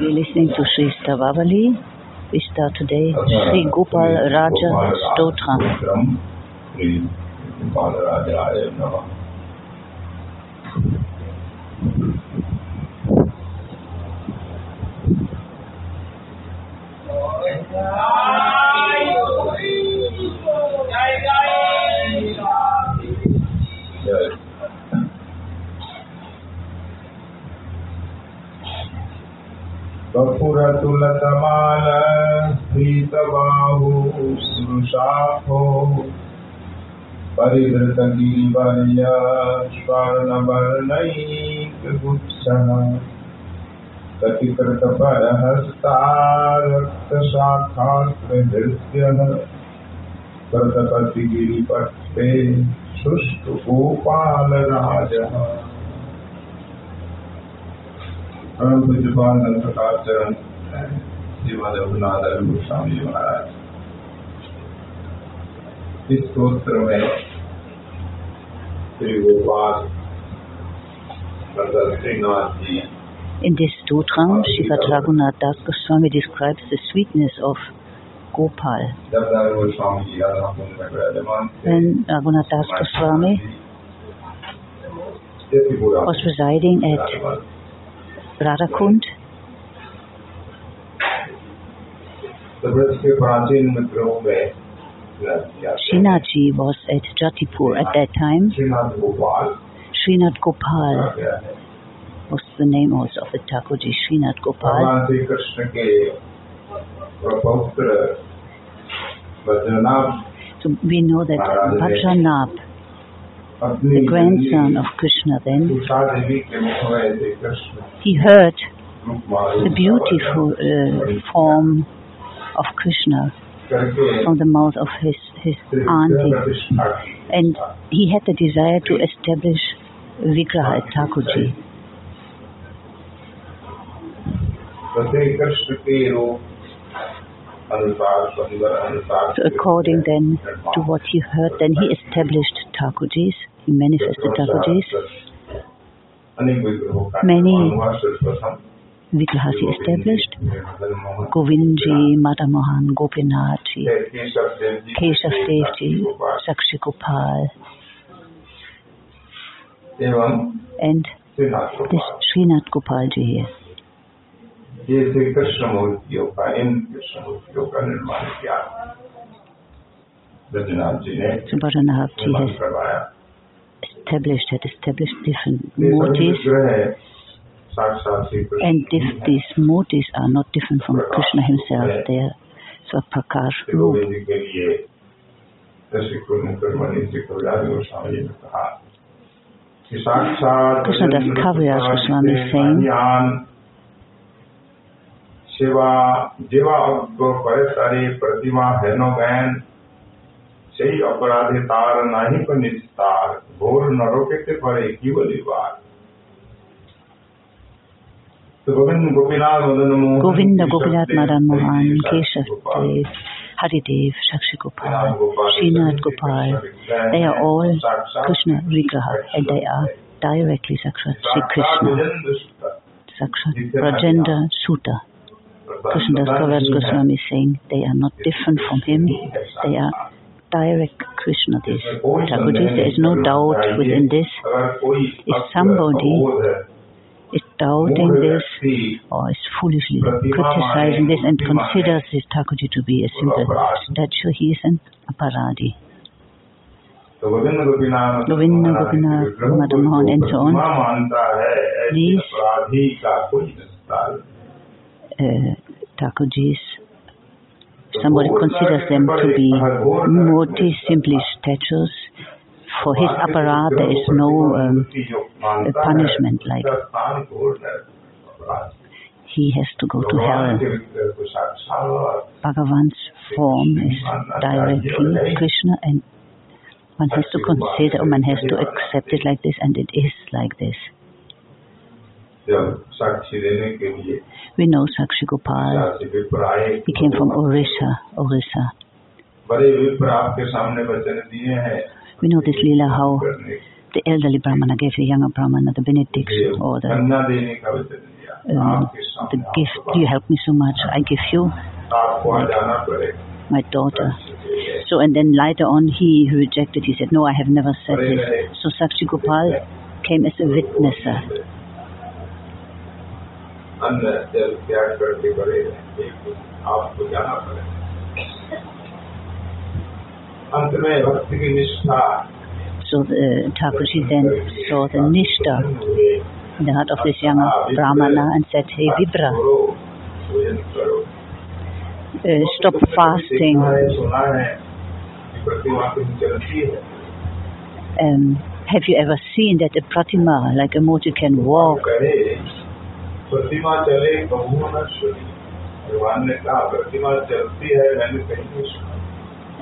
You're listening to Sri Stavavali. We start today Sri Gopal Raja Stotra. Sri Gopal Raja करतुलकमालस्त्रीतबाहो स्नुशाखो परिवृतगिरिवर्य स्वर्णवर्णैकगुच्छः कटिकृतपरहस्तारक्तशाखाग्रहृत्यः प्रतपतिगिरिपट्टे शुष्कगोपालराजः। परम श्रीमद रघुनाथ गोस्वामी महाराज इस स्त्रोत्र में श्री गोपाल नंदन Shrinath ji In this stotram, Shivat Raghunath Das Goswami describes the sweetness of Gopal. जब नारायण गोस्वामी जी राधाकुंड में विराजमान थे When Raghunath Das Goswami ये Tripura was residing at विराजमान Radhakund, Shinaji was at Jatipur at that time. Srinath Gopal was the name also of the Thakurji, Srinath Gopal. So we know that Vajranabh, the grandson of Krishna then, he heard the beautiful uh, form of Krishna from the mouth of his, his auntie. And he had the desire to establish Vigraha at Thakurji. So according then to what he heard, then he established Thakurjis, he manifested Thakurjis. Many Viklahasi established, Govindji, Madan Mohan, Gopinathji, Keshav Devji, Sakshi Gopal, and this Srinath Gopalji here. so Vajranabh has established had established different motifs. And this, these motis are not different from Krishna himself. They are Swaprakash Rup. Krishna Das Kaviraj Goswami is saying, Shiva, Jiva, Abdo, पर Pratima, प्रतिमा हैनो gain सही अपराधी तार नाही पर निस्तार घोर नरोके पर केवल बार Govinda Gopinath Madan Mohan, Keshav Dev, Haridev, Sakshi Gopal, Srinath Gopal, they are all Krishna Vigraha and they are directly Sakshat Sri Krishna, Sakshat Rajendra Sutta. Krishnadas Kaviraj Goswami is saying they are not different from him, they are direct Krishna this. Thakurji, there is no doubt within this. If somebody is doubting this or is foolishly criticizing this and considers this Thakurji to be a simple statue, he is an aparadhi. Govinda Gopinath, Madan and so on, these uh, Thakurjis, somebody considers them to be moti, simply statues For his aparat, there is no um, a punishment like he has to go to hell. Bhagavan's form is directly Krishna and one has to consider, one has to accept it like this and it is like this. जब साक्षी देने के लिए We know Sakshi Gopal, साक्षी विप्र आए he came from Orissa, Orissa. बड़े विप्र आपके सामने वचन दिए हैं We know this Leela how the elderly Brahmana gave the younger Brahmana the benediction or um, the, the gift, you helped me so much, I give you my daughter. So and then later on he rejected, he said, no, I have never said this. So Sakshi Gopal came as a witnesser. So the uh, Thakurji then saw the Nishtha in the heart of this young Brahmana and said, Hey Vipra, uh, stop fasting. Um, have you ever seen that a Pratima, like a motor, can walk?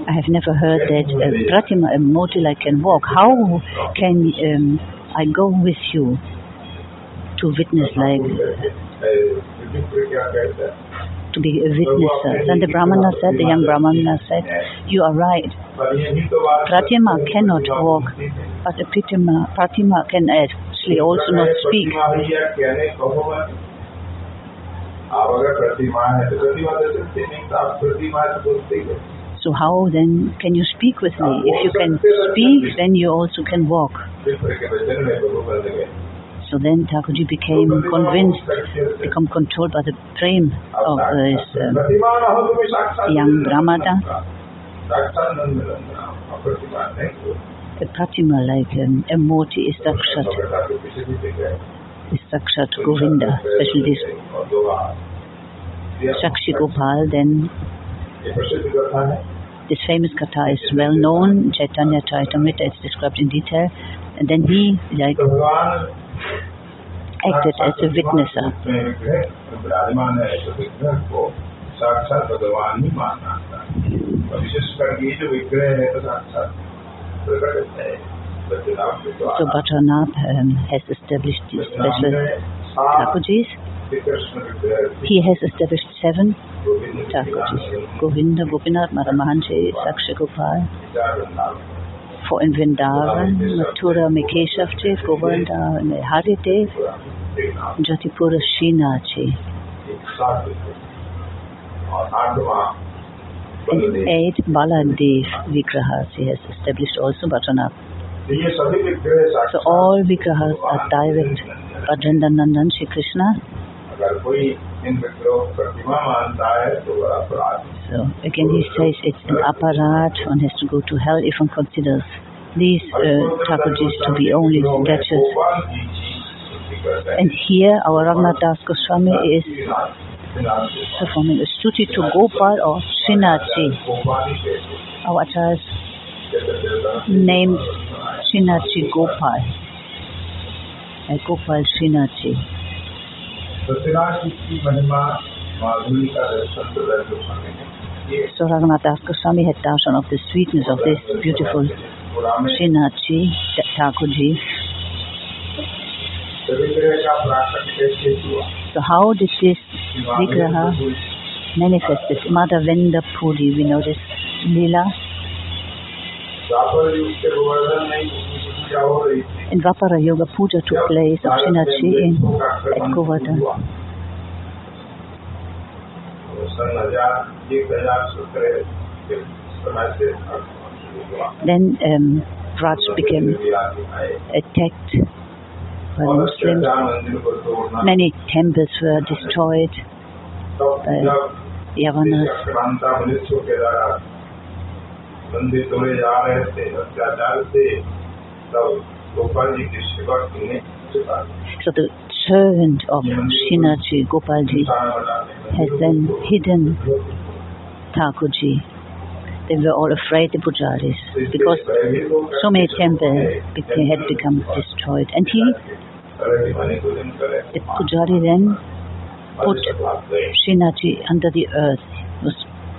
I have never heard that a Pratima, a Murti, like can walk. How can um, I go with you to witness like विचित्र क्या कहता है to be a witness. Then the Brahmana said, the young Brahmana said, you are right. पर यही तो बात Pratima cannot walk, but a Pratima, Pratima can actually also not speak. प्रतिमा ही है कहने कहो मत आप अगर प्रतिमा है तो प्रतिमा दे सकते नहीं तो आप प्रतिमा है तो बोलते ही हो। so how then can you speak with me? If you can speak, then you also can walk. So then Thakurji became convinced, become controlled by the frame of uh, this uh, young Brahmana. The Pratima, like um, a moti, is Sakshat, is Sakshat Govinda, especially this Sakshi Gopal, then this famous katha is well known. Chaitanya Charitamrita is described in detail. And then he like acted as a witness. So Vajranabh um, has established these special Thakurjis. He has established seven. Thakurjis, Govinda, Gopinath, Maramahanshi, Sakshi Gopal, for in Vrindavan, Mathura, Mikeshavji, Govinda, Haridev, Jyotipura, Srinathji. And eight Baladev Vigrahas he has established also Vajranabh. So all Vigrahas are direct. Bhadrendanandan Shri Krishna. अगर कोई इन विग्रहों प्रतिमा मानता है तो वह So again he says it's an apparat, one has to go to hell if one considers these uh, Thakurjis to be only statues. And here our Raghunath Goswami is performing a stuti to Gopal or Srinathji. Our acharyas named Srinathji Gopal, uh, Gopal Srinathji. तो श्रीनाथ जी की महिमा माधुरी का दर्शन तो रह गोस्वामी ने किए। So Raghunath Das Goswami had darshan of the sweetness of this beautiful पुराने Srinathji, Thakurji. विग्रह का प्राकट कैसे हुआ So how did this Vigraha manifested? Madhavendra Puri, we know this Leela. in Dvapara Yuga Puja took place of Srinathji in at Govardhan. Then um, Braj became attacked by the Muslims. Many temples were destroyed by Yavanas. So the servant of Shinaji Gopalji has then hidden Thakurji. They were all afraid, the pujaris, because so many temples had become destroyed. And he, the pujari then put Shinaji under the earth, was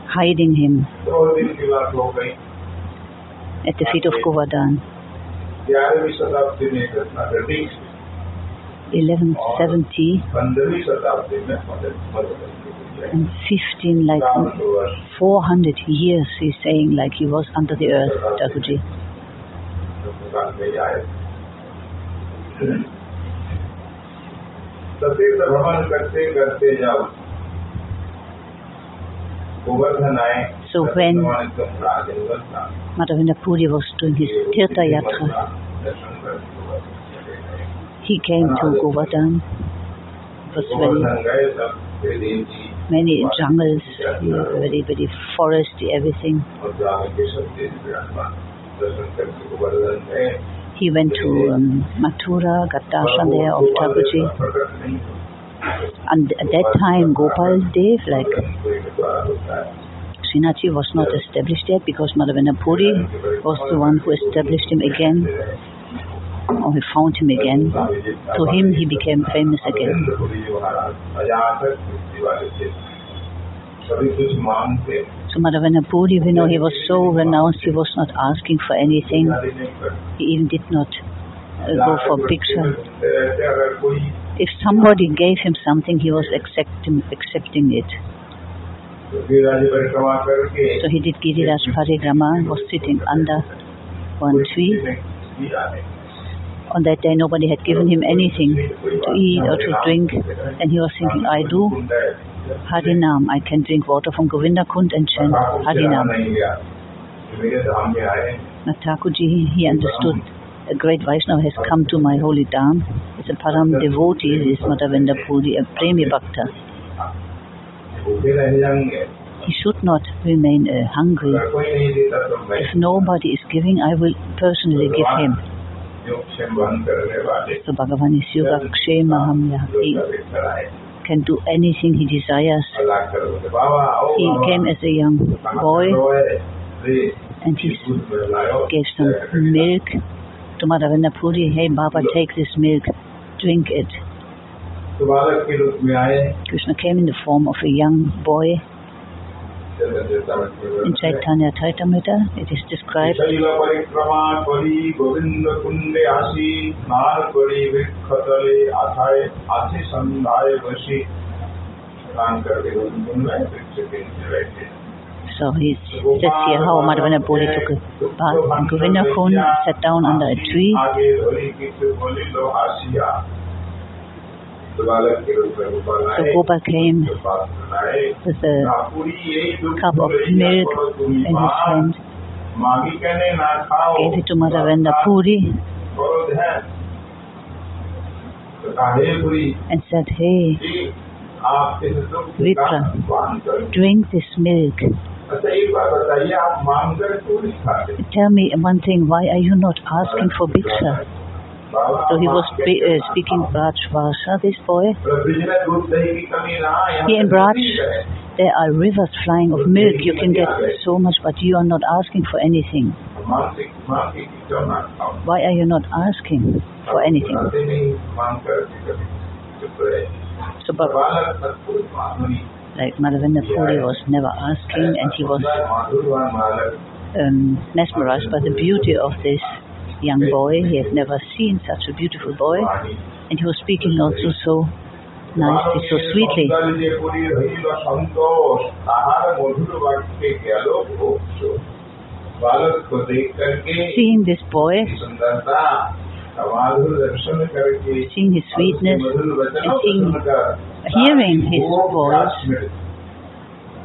hiding him at the feet of Govardhan. ग्यारहवीं शताब्दी में घटना घटी 1170 पंद्रहवीं शताब्दी में मदद मदद हुई है। and 15, like रावण वर्ष 400 years, he's saying, like he was under the earth, Thakurji. काल में आए सतीर्थ भ्रमण करते करते जब गोवर्धन आए So when Madhavendra Puri was doing his Tirtha Yatra, he came to Govardhan. It was very many jungles, very very foresty, everything. He went to um, Mathura, got darshan there of Thakurji. And at that time, Gopal Dev, like Srinathji was not established yet because Madhavendra Puri was the one who established him again or he found him again. To him he became famous again. So Madhavendra Puri, we know he was so renounced, he was not asking for anything. He even did not uh, go for picture. If somebody gave him something, he was accepting, accepting it. So he did Giriraj Parikrama, was sitting under one tree. On that day nobody had given him anything to eat or to drink and he was thinking, I do Harinam, I can drink water from Govinda Kund and chant Harinam. Natakuji, he understood a great Vaishnava has come to my holy dham. It's a Param devotee, this Madhavendra Puri, a Premi Bhakta. He should not remain uh, hungry. If nobody is giving, I will personally give him. So Bhagavan is Yoga Kshema Hamya. He can do anything he desires. He came as a young boy and he gave some milk to Madhavendra Puri. Hey Baba, take this milk, drink it. Krishna came in the form of a young boy. In Chaitanya Charitamrita, it is described. So he says here how Madhavendra Puri took a bath. and Govinda Kund sat down under a tree. So Gopa came with a cup of milk in his hand, gave it to Madhavendra Puri and said, Hey, Vipra, drink this milk. Tell me one thing, why are you not asking for Bhiksha? So he was spe uh, speaking Brajvasa, this boy. Here in Braj, there are rivers flying of milk. You can get so much, but you are not asking for anything. Why are you not asking for anything? So, but like Madhavendra Puri was never asking and he was um, mesmerized by the beauty of this young boy. He had never seen such a beautiful boy. And he was speaking also so nicely, so sweetly. Seeing this boy, seeing his sweetness, and seeing, hearing his voice,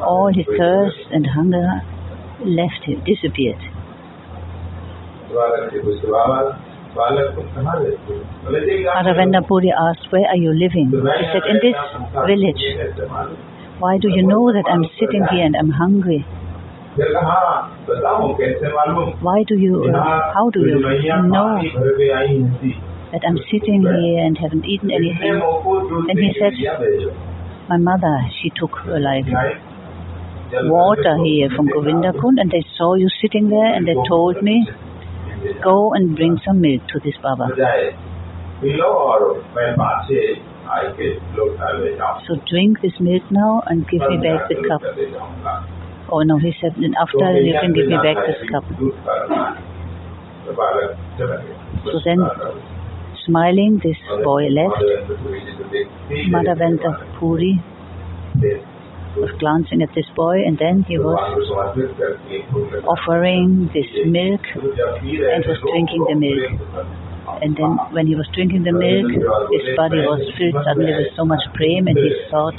all his thirst and hunger left him, disappeared. Aravinda asked, where are you living? He said, in this village. Why do you know that I'm sitting here and I'm hungry? Why do you, how do you know that I'm sitting here and haven't eaten anything? And he said, my mother, she took her life water here from Govinda Kund and they saw you sitting there and they told me Go and bring some milk to this Baba. So drink this milk now and give me back the cup. Oh no, he said, then after you can give me back this cup. So then, smiling, this boy left. Madhavendra Puri was glancing at this boy and then he was offering this milk and was drinking the milk. And then when he was drinking the milk, his body was filled suddenly with so much prem and he thought,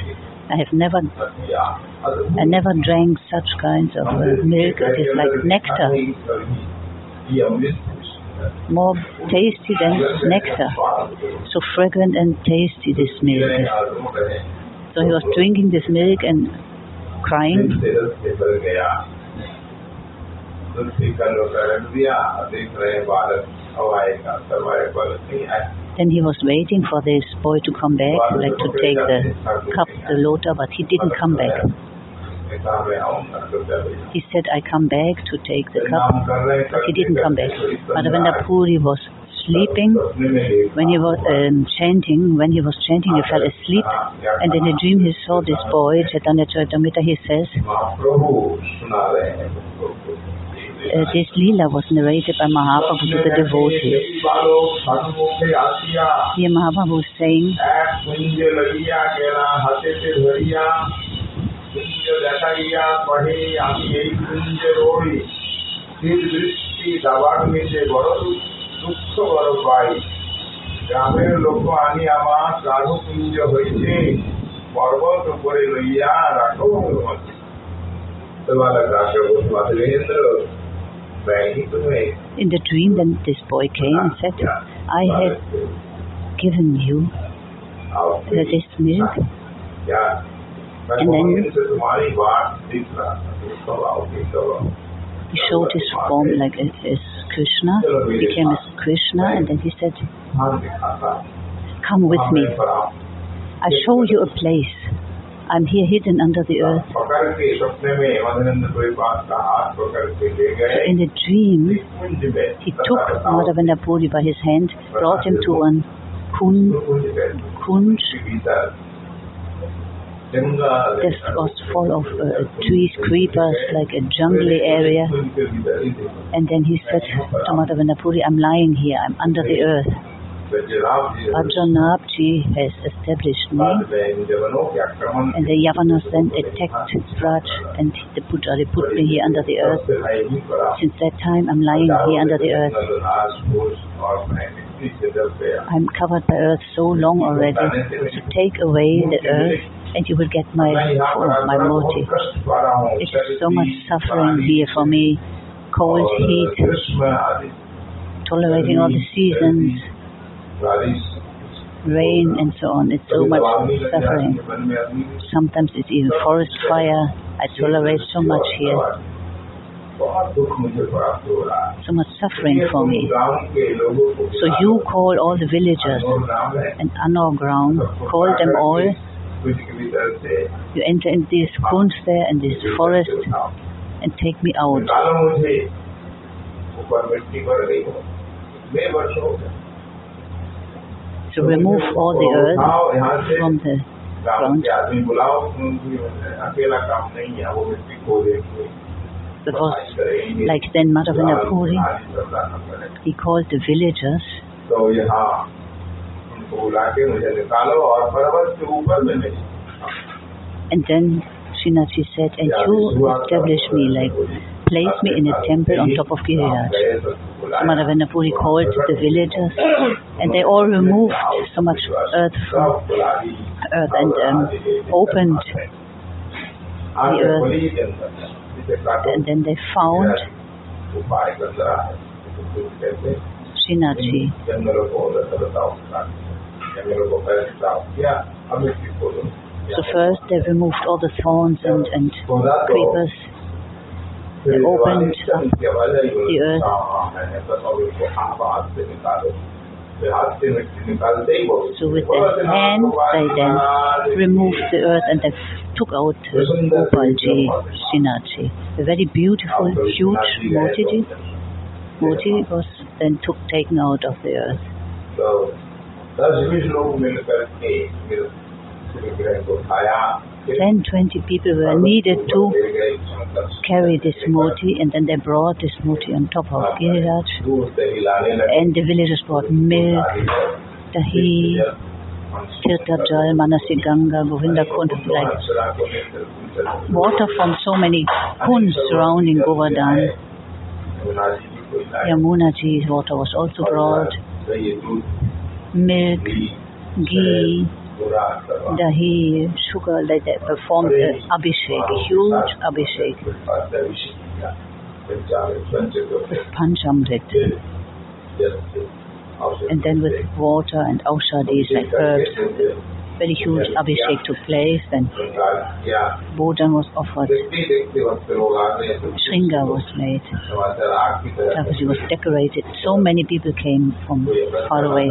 I have never, I never drank such kinds of uh, milk. It is like nectar, more tasty than nectar. So fragrant and tasty this milk. So he was drinking this milk and crying. Then he was waiting for this boy to come back, like to take the cup, the lota, but he didn't come back. He said, I come back to take the cup, but he didn't come back. Madhavendra Puri was sleeping when he was um, chanting. When he was chanting, he fell asleep, and in a dream he saw this boy, Chaitanya Charitamrita. He says, uh, this lila was narrated by Mahaprabhu to the devotees. Here Mahaprabhu is saying, দেখাইয়া কহে আমি এই কুঞ্জে রই স্থির দৃষ্টি দাবার মেঝে বড় দুঃখ বড় পাই গ্রামের লোক আনি আমার রাঘু কুঞ্জ হইছে পর্বত উপরে লইয়া রাখো ভগবতী তোমার রাখো Madhavendra In the dream, then this boy came and said, I have given you uh, this milk. And then he showed his form like as, as Krishna, became as Krishna, and then he said, Come with me. I show you a place. I'm here hidden under the earth. So in the dream, he took Madhavendra Puri by his hand, brought him to one kun, kunj. This was full of uh, trees, creepers, like a jungly area. And then he said to Madhavendra Puri, I'm lying here, I'm under the earth. Vajranabhji has established me, and the Yavanas then attacked Braj, and put, they put me here under the earth. Since that time, I'm lying here under the earth. I'm covered by earth so long already. So take away the earth, and you will get my my moti. It is so much suffering here for me, cold, heat, tolerating all the seasons rain and so on. It's so much suffering. Sometimes it's even forest fire. I tolerate so much here. So much suffering for me. So you call all the villagers and underground, call them all. You enter in this kunj there and this forest and take me out. to remove all the earth from the ground. Was like then Madhavendra Puri, he called the villagers and then Srinathji said, and you establish me like place me in a temple on top of Giriraj. So Madhavendra Puri called the villagers and they all removed so much earth from earth and um, opened the earth. And then they found Srinathji. So first they removed all the thorns and, and creepers they opened the earth. So with their hands they then removed the earth and they took out Gopalji Srinathji. A very beautiful, huge Motiji. Moti was then took taken out of the earth. Ten, twenty people were needed to carry this moti and then they brought this moti on top of Giriraj and the villagers brought milk, dahi, Tirtha Manasi Ganga, Govinda Kund, like water from so many kunds surrounding Govardhan. Yamuna Ji's water was also brought. Milk, ghee, dahi, sugar, like they performed a abhishek, huge abhishek panchamrit. And then with water and aushadis like herbs, very huge abhishek took place and Bhojan was offered. Shringa was made. Thakurji was decorated. So many people came from far away.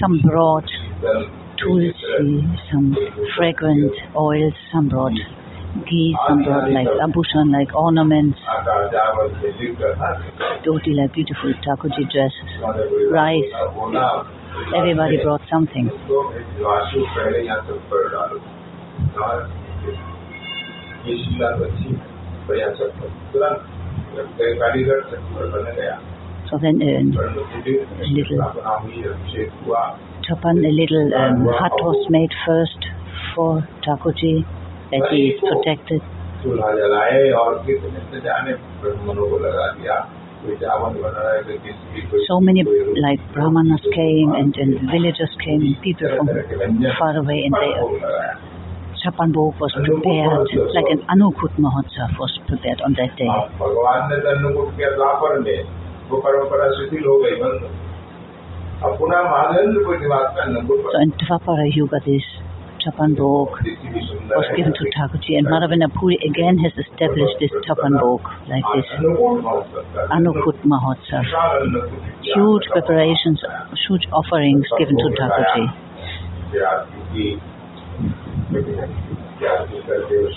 Some brought tulsi, some fragrant oils, some brought ghee, some brought like abhushan, like ornaments, dhoti, like beautiful Thakurji dresses, rice. Everybody brought something. So then uh, a little chapan, a little um, hut was made first for Thakurji that he is protected. So many like brahmanas came and, and villagers came, and people from far away and they Chapan Bhog was prepared, like an Annakut Mahotsav was prepared on that day. So in Dvapara Yuga this Chapan Bhog was given to Thakurji and Madhavendra again has established this Chapan Bhog like this Annakut Mahotsav. Huge preparations, huge offerings given to Thakurji.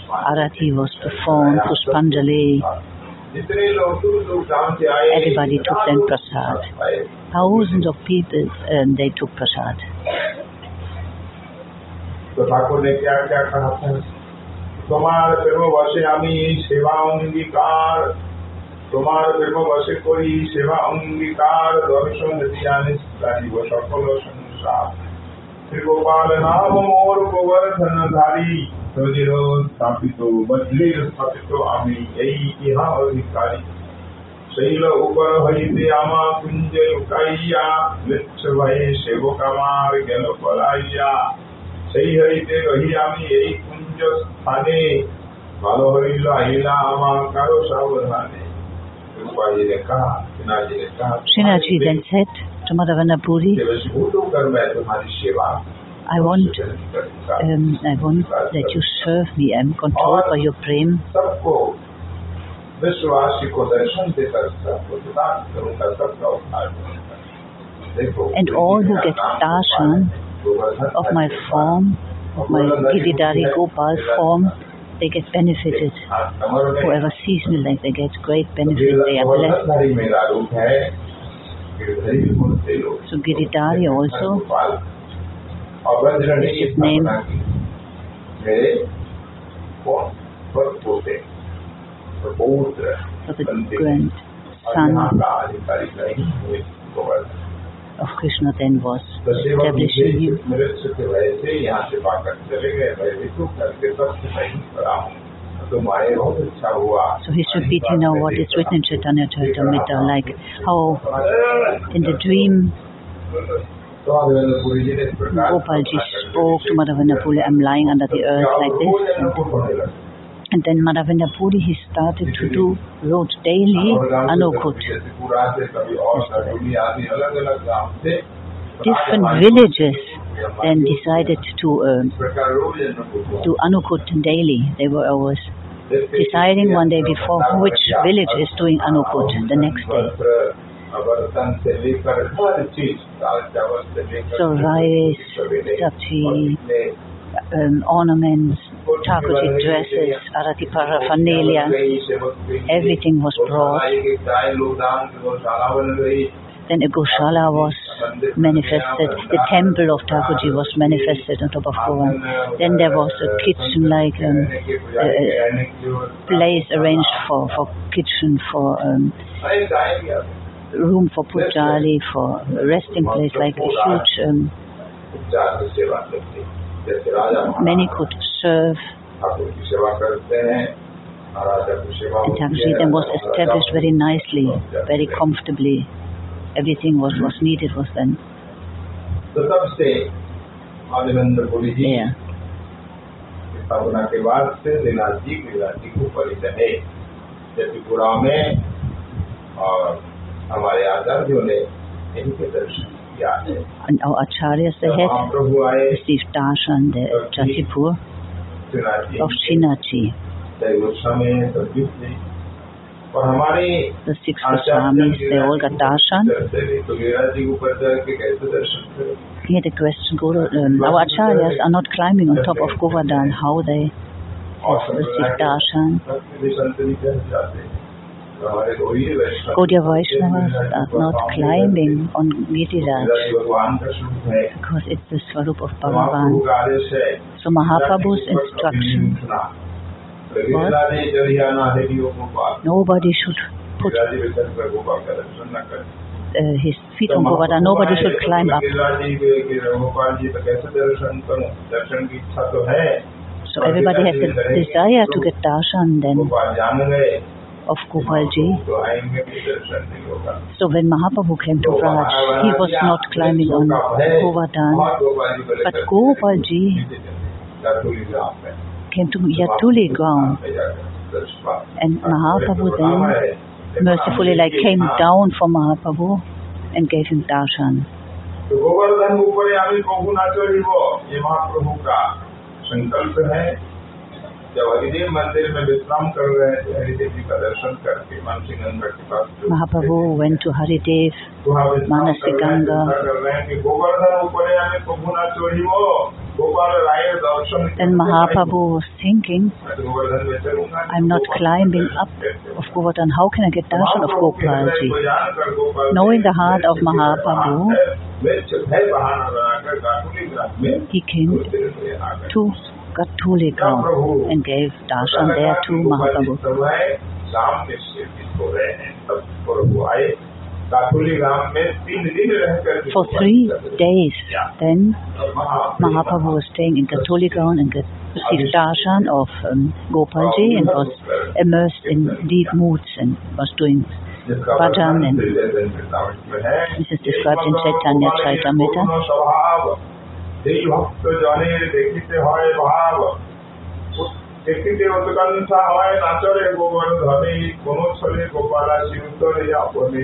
Arati was performed, Pushpanjali. Everybody took then prasad. Thousands of people um, they took prasad. তো ঠাকুর ने क्या क्या कहा था তোমার প্রেম বসে আমি সেবা অঙ্গীকার তোমার প্রেম বসে করি সেবা অঙ্গীকার দর্শন ধ্যানে রাখিব সকল সংসার শ্রী গোপাল নাম মোর গোবর্ধন ধারী সজির স্থাপিত বজ্রের স্থাপিত আমি এই ইহা অধিকারী শৈল উপর হইতে আমা কুঞ্জ লুকাইয়া মৃচ্ছ ভয়ে সেবক আমার গেল পলাইয়া সেই হইতে রহি আমি এই কুঞ্জ স্থানে ভালো হইল আহিলা আমার কারো সাবধানে। Shinaji then said to Madhavendra Puri, I want, um, I want that you serve me. I am controlled by your prem. And all who get darshan of my form, of my Giridhari Gopal form, they get benefited. Whoever sees me like they get great benefit, they are blessed. So Giridhari also is his name. So the grandson of Krishnaten was establishing him. So he should be to know what is written in Chaitanya Charitamrita, like how in the dream Gopalji spoke to Madhavendra Puri. I'm lying under the earth like this. And then Madhavendra Puri, he started to do, wrote daily Annakut. Different villages then decided to uh, do Annakut daily. They were always deciding one day before which village is doing Annakut the next day. So rice, sabji, um, ornaments, Thakurji dresses, Arati paraphernalia, everything was brought. Then a Goshala was manifested, the temple of Thakurji was manifested on top of Govan. Then there was a kitchen like um, a, a place arranged for, for kitchen, for um, room for pujari, for a resting place, like a huge, um, many could serve. And Thakurji then was established very nicely, very comfortably. everything what was needed was then तो तब से आदिनंद पुरी जी there. की स्थापना के बाद से दिनाथ जी गिरिराज जी को परिचय है त्रिपुरा में और हमारे आचार्यों ने इनके दर्शन किया है And and our acharyas they had Steve Darshan, the Jatipur of Srinathji. The six Goswamis, they all got darshan. He had a question, Guru, um, our acharyas are not climbing on top of Govardhan, how they receive darshan. Gaudiya Vaishnavas are not climbing on Giriraj because it's the Swarup of Bhagavan. So Mahaprabhu's instruction was nobody should put uh, his feet on Govardhan, nobody should climb up. So everybody has the desire to get darshan then of Gopalji. So when Mahaprabhu came to Braj, he was not climbing on Govardhan, but Gopalji came to Yatuli ground and Mahaprabhu then mercifully like came down from Mahaprabhu and gave him darshan. Mahaprabhu went to Haridev, Manasiganga. Then Mahaprabhu was thinking, I'm not climbing up of Govardhan, how can I get darshan of Gopalji? Knowing the heart of Mahaprabhu, he came to Ground and gave darshan to Mahaprabhu. For three days, then Mahaprabhu was staying in ground and received darshan of um, Gopalji and was immersed in deep moods and was doing Bhajan and this is described in Chaitanya Charitamrita. যেই ভক্ত জনে দেখিতে হয় ভাব দেখিতে উৎকণ্ঠা হয় নাচরে গোবর ধনে কোন ছলে গোপালা শিবতরে আপনে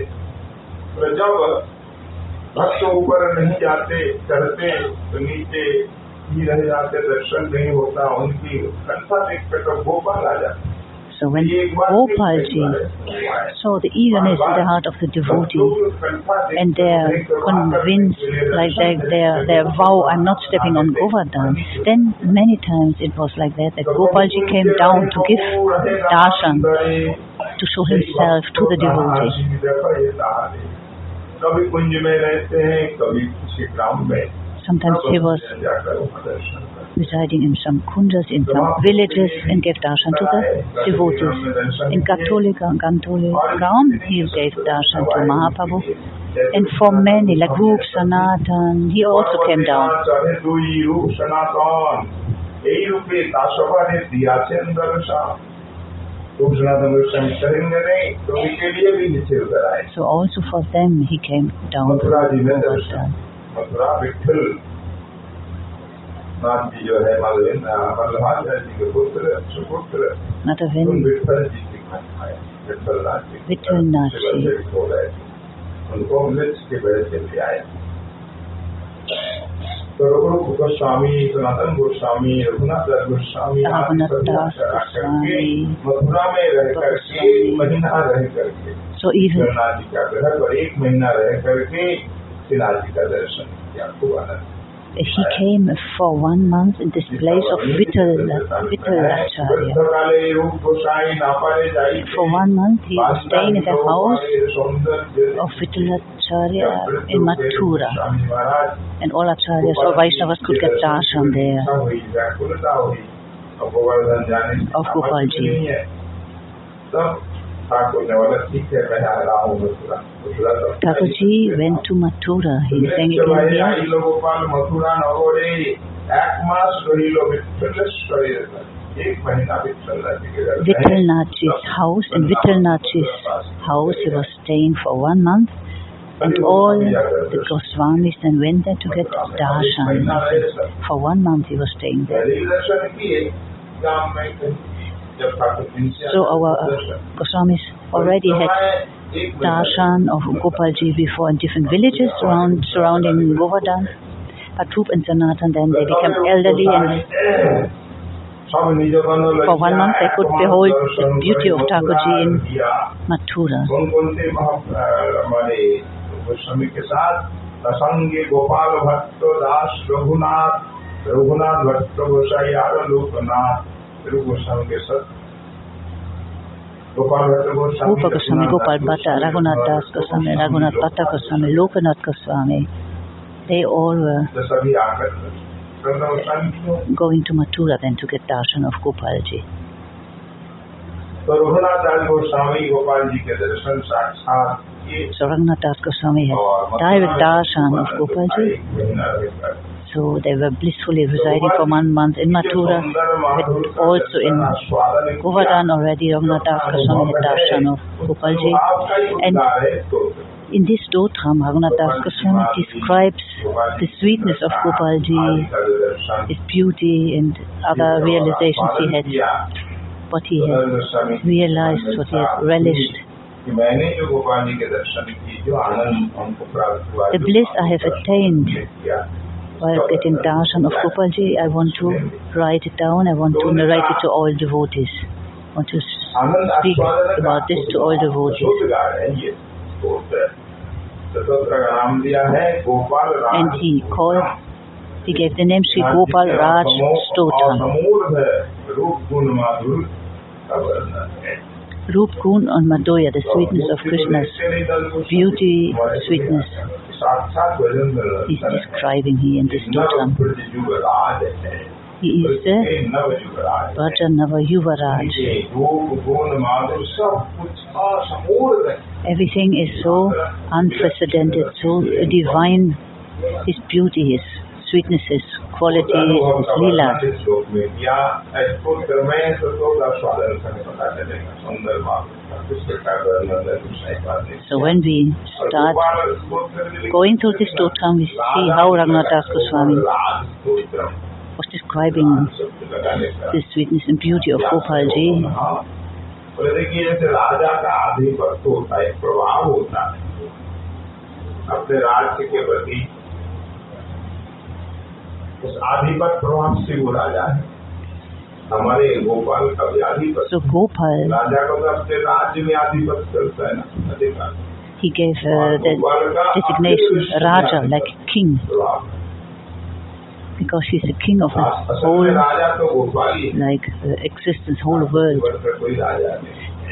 जब भक्त ऊपर नहीं जाते, चढ़ते तो नीचे ही रह जाते, दर्शन नहीं होता, उनकी उत्कंठा देखकर तो गोपाल आ जाते। So when Gopalji saw the eagerness in the heart of the devotee and they're convinced, like their, their, their vow, I'm not stepping on Govardhan, then many times it was like that, that Gopalji came down to give darshan, to show himself to the devotee. Sometimes he was residing in some kundas, in some villages, and gave darshan to the devotees. In Katolika uh, Gantolikaon, he gave darshan to Mahaprabhu. And for many, like Rup Sanatan, he also came down. So also for them he came down. Mathura Vitthal Nath ji जो है मालवीन जी के पुत्र सुपुत्र विठल जी की विठल नाथ जी विठल नाथ जी। हो गए उनको मृत के वजह से ले आए। तो रघुरूप गोस्वामी सनातन गोस्वामी रघुनाथ दास गोस्वामी मथुरा में रह करके महीना रह करके जगन्नाथ जी का ग्रह पर एक महीना रह करके He came for one month in this place of Vitalacha. For one month he was staying in the house of Vitalacharya in Mathura. And all Acharyas or Vaishnavas could get darshan there of Gopalji. Thakurji went to Mathura. He sang it? In India. Vittalnath's house. In Vittalnath's house. he was staying for one month. And all the Goswamis then went there to get darshan. For one month he was staying there. So our Goswamis already had darshan of Gopalji before in different villages around surrounding Govardhan. But Rup and Sanatan then they became elderly and for one month they could behold the beauty of Thakurji in Mathura. Goswami के साथ असंगे गोपाल भट्ट दास रघुनाथ रघुनाथ भट्ट गोसाई are Loknath Goswami के साथ Rupa Goswami, Gopal Bhatta, Raghunath Das Goswami, Raghunath Bhatta Goswami, Lokanath Goswami, they all were going to Mathura then to get darshan of Gopalji. तो रघुनाथ दास गोस्वामी गोपाल जी के दर्शन साक्षात So Raghunath Das Goswami had direct darshan of Gopalji. So they were blissfully residing for one month in Mathura, but also in Govardhan already Raghunath Das Goswami had darshan of Gopalji. And in this Stotram, Raghunath Das describes the sweetness of Gopalji, his beauty and other realizations he had, what he had realized, what he had relished. The bliss I have attained while getting darshan of Gopalji, I want to write it down, I want to narrate it to all devotees. I want to speak about this to all devotees. And he called, he gave the name Sri Gopal Raj Stotram. Rup Gun and Madhurya, the sweetness of Krishna's beauty, sweetness, is describing here in this stotram. He is the Raja Navayuvaraj. Everything is so unprecedented, so divine. His beauty, his sweetness, his quality lila. So when we start going through this Stotram, we see how Raghunath Das Goswami was describing the sweetness and beauty of Gopalji. अपने राज्य के प्रति उस आधिपत्य प्रभाव से वो राजा है हमारे गोपाल का भी आधिपत्य So Gopal, राजा को तो अपने राज्य में आधिपत्य करता है ना अधिकार he gave uh, the designation Raja, like king, प्रभाव because he's the king of the असल whole में राजा तो गोपाल ही है like uh, existence, whole world.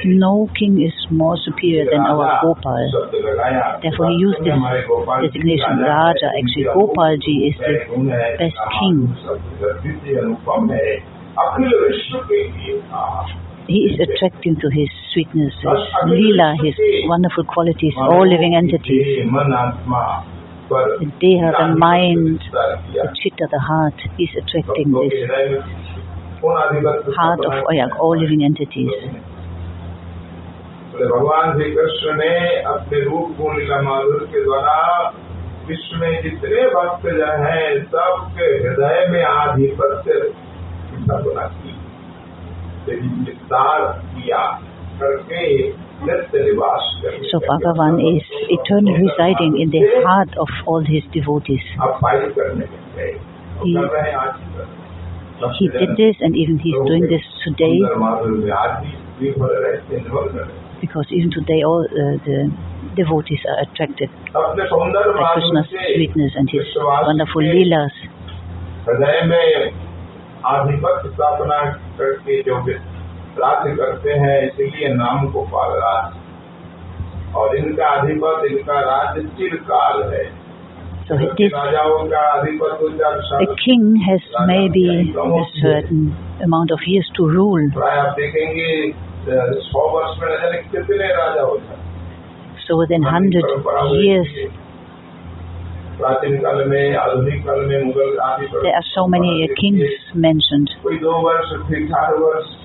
no king is more superior than our Gopal. Therefore, he used this designation Raja. Actually, Gopalji is the best king. He is attracting to his sweetness, his lila, his wonderful qualities, all living entities. The deha, the mind, the chitta, the heart, is attracting this heart of all living entities. बोले भगवान श्री कृष्ण ने अपने रूप गुण लीला माधुर के द्वारा विश्व में जितने भक्त जन हैं सबके हृदय में आधिपत्य की स्थापना की यदि विस्तार किया करके नित्य निवास करके So Bhagavan is eternally residing in the heart of all his devotees. अब फाइट करने लग गए और He- कर रहे हैं आज भी कर रहे हैं। He did this and even he's doing this today सुंदर माधुर में आज भी विफल रहते हैं निमग्न रहते हैं। because even today all uh, the devotees are attracted अपने सौंदर्य by माधुर्य Krishna's से sweetness and his विश्वास wonderful के leelas. हृदय में आधिपत्य स्थापना करके जो राज्य करते हैं इसीलिए नाम को पाल राज और इनका आधिपत्य इनका राज्य चिरकाल है So जबकि this, राजाओं का आधिपत्य चार the साल king has maybe a certain amount of years to rule. So within hundred years, there are so many kings mentioned.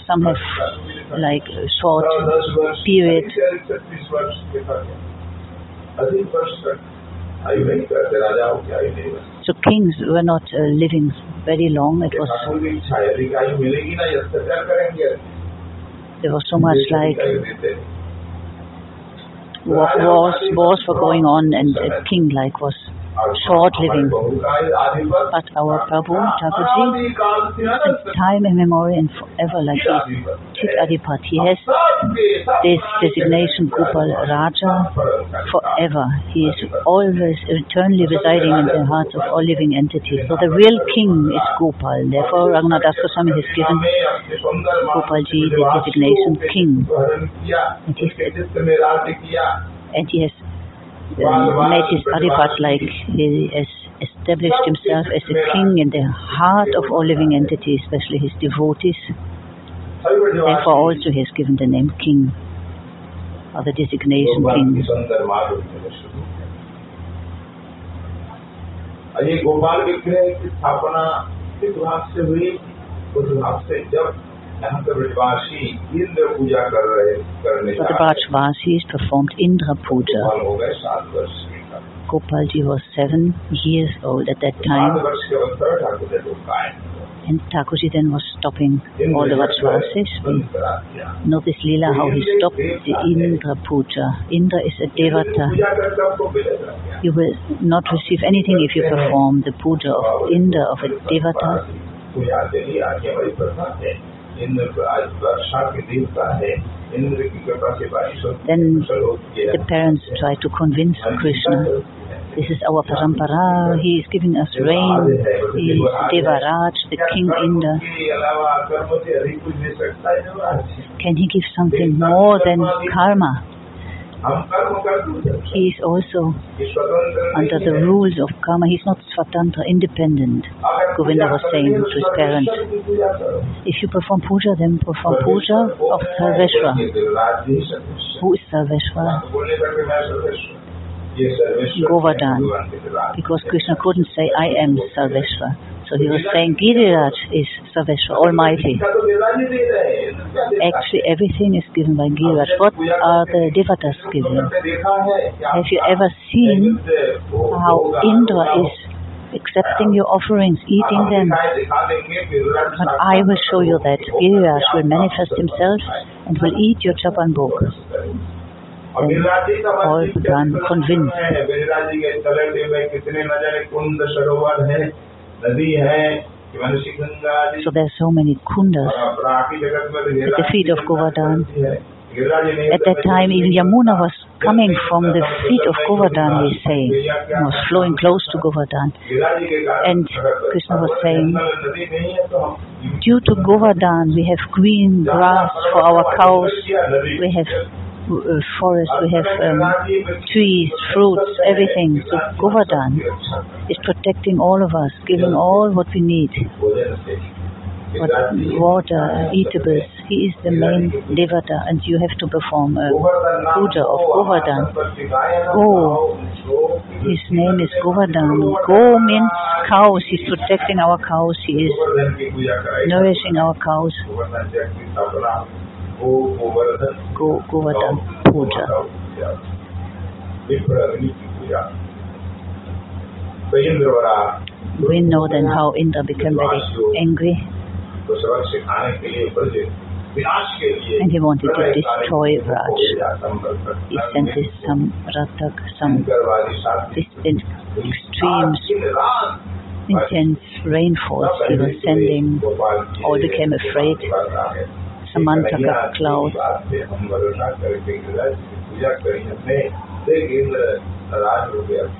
Some have like short period. So kings were not uh, living very long. It was. There was so much like wars, wars were going on, and a King like was short living. But our Prabhu, Thakurji, is time immemorial and forever like this, Chit Adipati has this designation Gopal Raja forever. He is always eternally residing in the hearts of all living entities. So the real king is Gopal. Therefore, Raghunath Das Goswami has given Gopalji the designation king. And he has uh, made his Adipat like he has established himself as a king in the heart of all living entities, especially his devotees. सभी ब्रजवासी Therefore, also he has given the name king or the designation भगवान की king. सुंदर माधुर्य में शुरू और ये गोपाल विग्रह की स्थापना किस भाग से हुई उस भाग से जब Brajvasi is performed Indra Puja. Gopalji was seven years old at that time. And Thakurji then was stopping all the Brajvasis. Notice know Leela how he stopped the Indra Puja. Indra is a Devata. You will not receive anything if you perform the Puja of Indra, of a Devata. पूजा के लिए आगे हमारी प्रथा है इंद्र को आज वर्षा के देवता है इंद्र की कृपा से बारिश होती है Then फसल होती है The parents try to convince Krishna, this is our parampara, he is giving us rain, he is Devaraj, the king Indra. के अलावा कर्म से अधिक कुछ नहीं सकता है Devraj Can he give something more than karma? He is also under the rules of karma. He is not svatantra, independent. Govinda was saying to his parents, if you perform puja, then perform puja of sarveshwa. Who is sarveshwa? Govardhan. Because Krishna couldn't say, I am sarveshwa. So he was saying, Giriraj is Sarveshwar, Almighty. Actually, everything is given by Giriraj. What are the devatas giving? Have you ever seen how Indra is accepting your offerings, eating them? But I will show you that Giriraj will manifest himself and will eat your chapan bhog. all began convinced. So there are so many kundas. at the feet of Govardhan. At that time, even Yamuna was coming from the feet of Govardhan, he's saying, and was flowing close to Govardhan. And Krishna was saying, due to Govardhan, we have green grass for our cows, we have uh, forest, we have um, trees, fruits, everything. So Govardhan is protecting all of us, giving all what we need. What, water, eatables. He is the main devata and you have to perform a puja of Govardhan. Go. His name is Govardhan. Go means cows. He's protecting our cows. He is nourishing our cows. Go Govardhan puja. We know then how Indra became very angry and he wanted to destroy Braj. He sent his some Ratak, some distant extremes, intense rainfalls he was sending. All became afraid. Samvartaka cloud.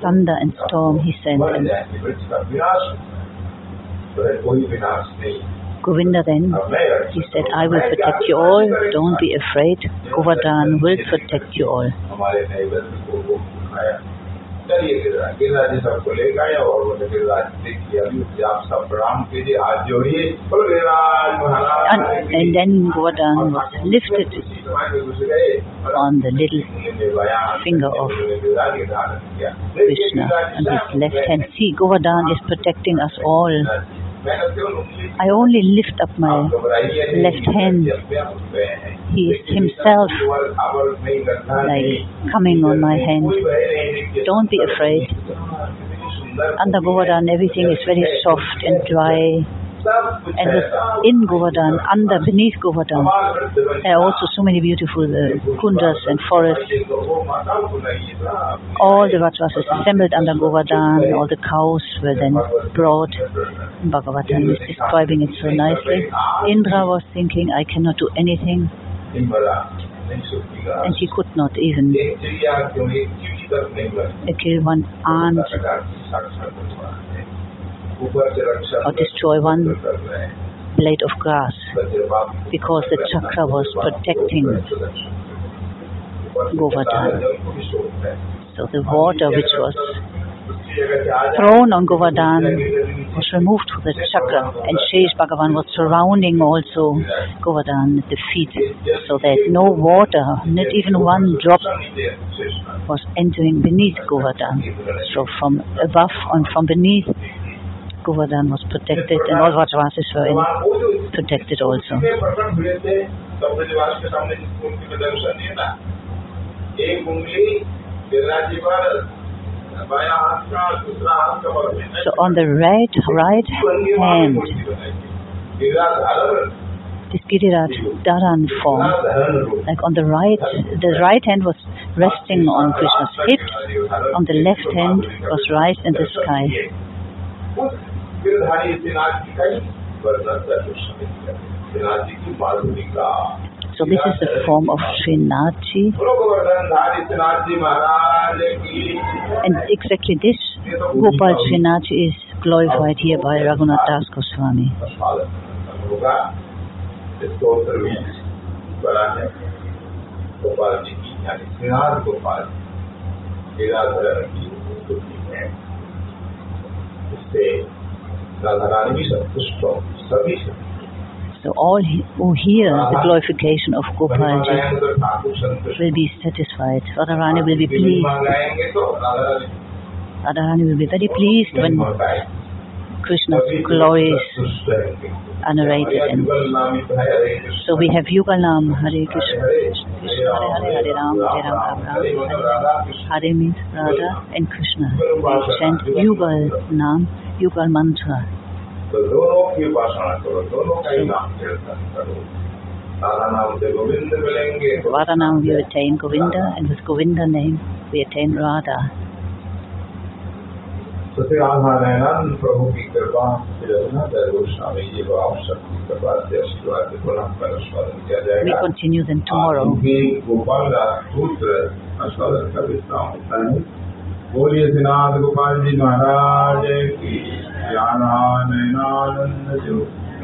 Thunder and storm he sent and Govinda then, he said, I will protect you all, don't be afraid, Govardhan will protect you all. चलिए गिरिराज गिरिराज जी सबको ले गए और बोले गिरिराज देखिए अभी आप सब प्रणाम कीजिए हाथ जोड़िए बोलो गिरिराज महाराज And, and then Govardhan was lifted on the little finger of Krishna and his left hand. See, Govardhan is protecting us all. I only lift up my left hand. He is himself like coming on my hand. Don't be afraid. Under Govardhan everything is very soft and dry and this in Govardhan, under, beneath Govardhan, there are also so many beautiful uh, kundas and forests. All the Vajras assembled under Govardhan, all the cows were then brought. Bhagavatam is describing it so nicely. Indra was thinking, I cannot do anything. And he could not even kill one ant or destroy one blade of grass because the chakra was protecting Govardhan. So the water which was thrown on Govardhan was removed from the chakra and Shesh Bhagavan was surrounding also Govardhan at the feet so that no water, not even one drop was entering beneath Govardhan. So from above and from beneath Govardhan was protected and all Brajvasis were in, protected also. So on the right, right hand, this Giriraj Dharan form, like on the right, the right hand was resting on Krishna's hips, on the left hand was raised in the sky. उस गिरधारी श्रीनाथ जी का ही वर्णन कर श्रीनाथ जी की माधुरी का So this is the form of Srinathji बोलो गोवर्धन धारी श्रीनाथ जी महाराज की and exactly this Gopal Srinathji is glorified here by Raghunath Das Goswami. पालन करना होगा इसको उत्तर भी बड़ा है गोपाल जी की यानी श्रीनाथ गोपाल गिराधर की स्तुति So all who hear the glorification of Gopalji will be satisfied. Radharani will be pleased. Radharani will be very pleased when Krishna's glory is narrated. And so we have Yuga Nam, Hare Krishna, Krishna Hare Hare, Hare Ram, Hare Ram, Ram, Ram Hare, Hare means Radha and Krishna. We chant Yuga Nam. Yugal Mantra. तो दोनों की उपासना करो दोनों का ही नाम कीर्तन करो राधा नाम से गोविंद मिलेंगे With Radha Nam we attain Govinda and with Govinda name we attain Radha. तो फिर आधारायण प्रभु की कृपा श्री रघुनाथ गोस्वामी जी को आप सबकी कृपा से आशीर्वाद से पुनः पर आस्वादन किया We जाएगा continue then tomorrow. उनके गोपाल दास पुत्र आस्वादन का विश्राम होता है बोलिए श्रीनाथ गोपाल जी महाराज की। नयनानंद जो